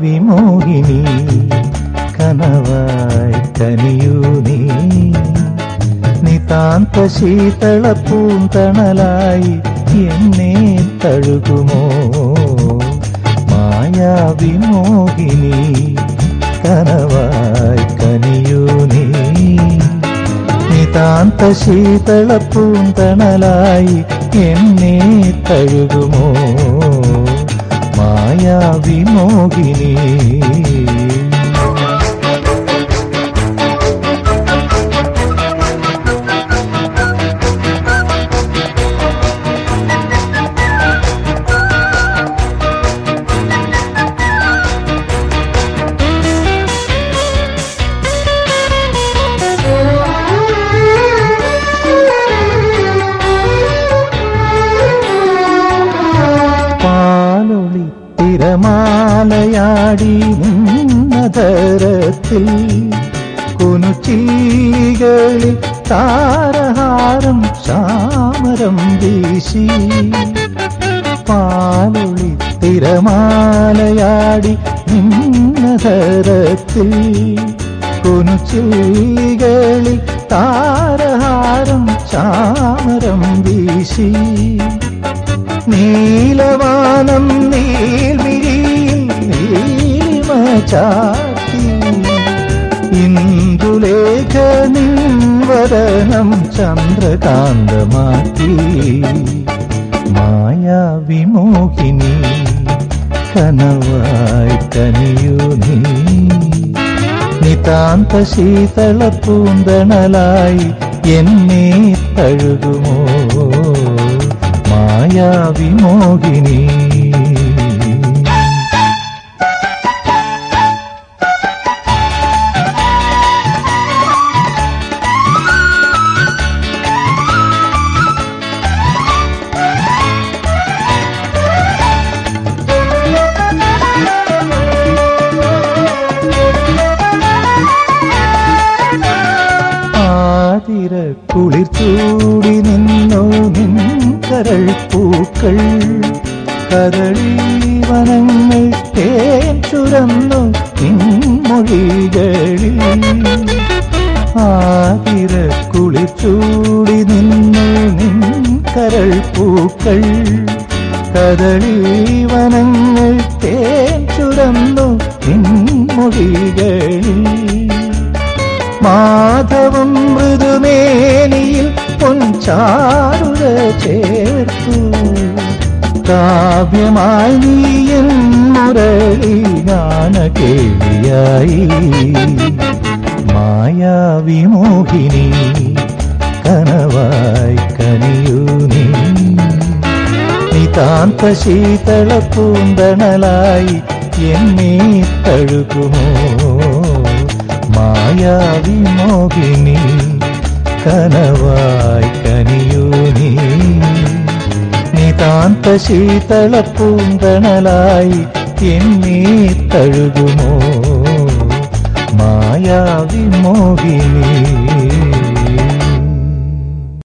വിമോഹിനി കനവായി തനിയൂ നീ. നിതാന്ത ശീതളപ്പൂന്തണലായി എന്നെ തഴുകുമോ? മായാവിമോഹിനി കനവായി കനിയൂനി നിതാന്ത നിതാന്ത ശീതളപ്പൂന്തണലായി എന്നെ തഴുകുമോ? മായാവിമോഹിനി. തിരമാലയാടി നിന്നതരത്തിൽ കുനുചില്ലികളിൽ താരഹാരം ചാമരം വീശി പാലൊളി തിരമാലയാടി നിന്നതരത്തിൽ കുനുചില്ലികളിൽ താരഹാരം ചാമരം വീശി നീലവാനം നീലിമ ചാത്തി ഇന്ദുലേഖ വരണം ചന്ദ്രകാന്തമാക്കി. മായാവിമോഹിനി കനവായി കനിയൂ നിതാന്ത ശീതള പൂന്തണലായി എന്നെ തഴുകുമോ? മായാവിമോഹിനി കരൾ പൂക്കൾ കരളി വനങ്ങൾ തേൻ ചുരന്നു നിൻമൊഴികളിൽ. ആതിര കുളിച്ചൂടി ചൂടി നിന്നു നിൻ കരൾ പൂക്കൾ കരളി വനങ്ങൾ തേൻ ചുരന്നു നിൻമൊഴികളിൽ. മാധവം മൃദുമേനിയിൽ പൊൻചാരുത ചേർത്തു. കാവ്യമായി നീയൻ മുരളി ഗാന കേളിയായി മായാവിമോഹിനി കനവായി കനിയൂ നീ. നിതാന്ത ശീതള പൂന്തണലായി എന്നെ തഴുകുമോ? മായാവിമോഹിനി കനവായി കനിയൂ നീ. നിതാന്ത ശീതള പൂന്തണലായി എന്നെ തഴുകുമോ? മായാവിമോഹിനി.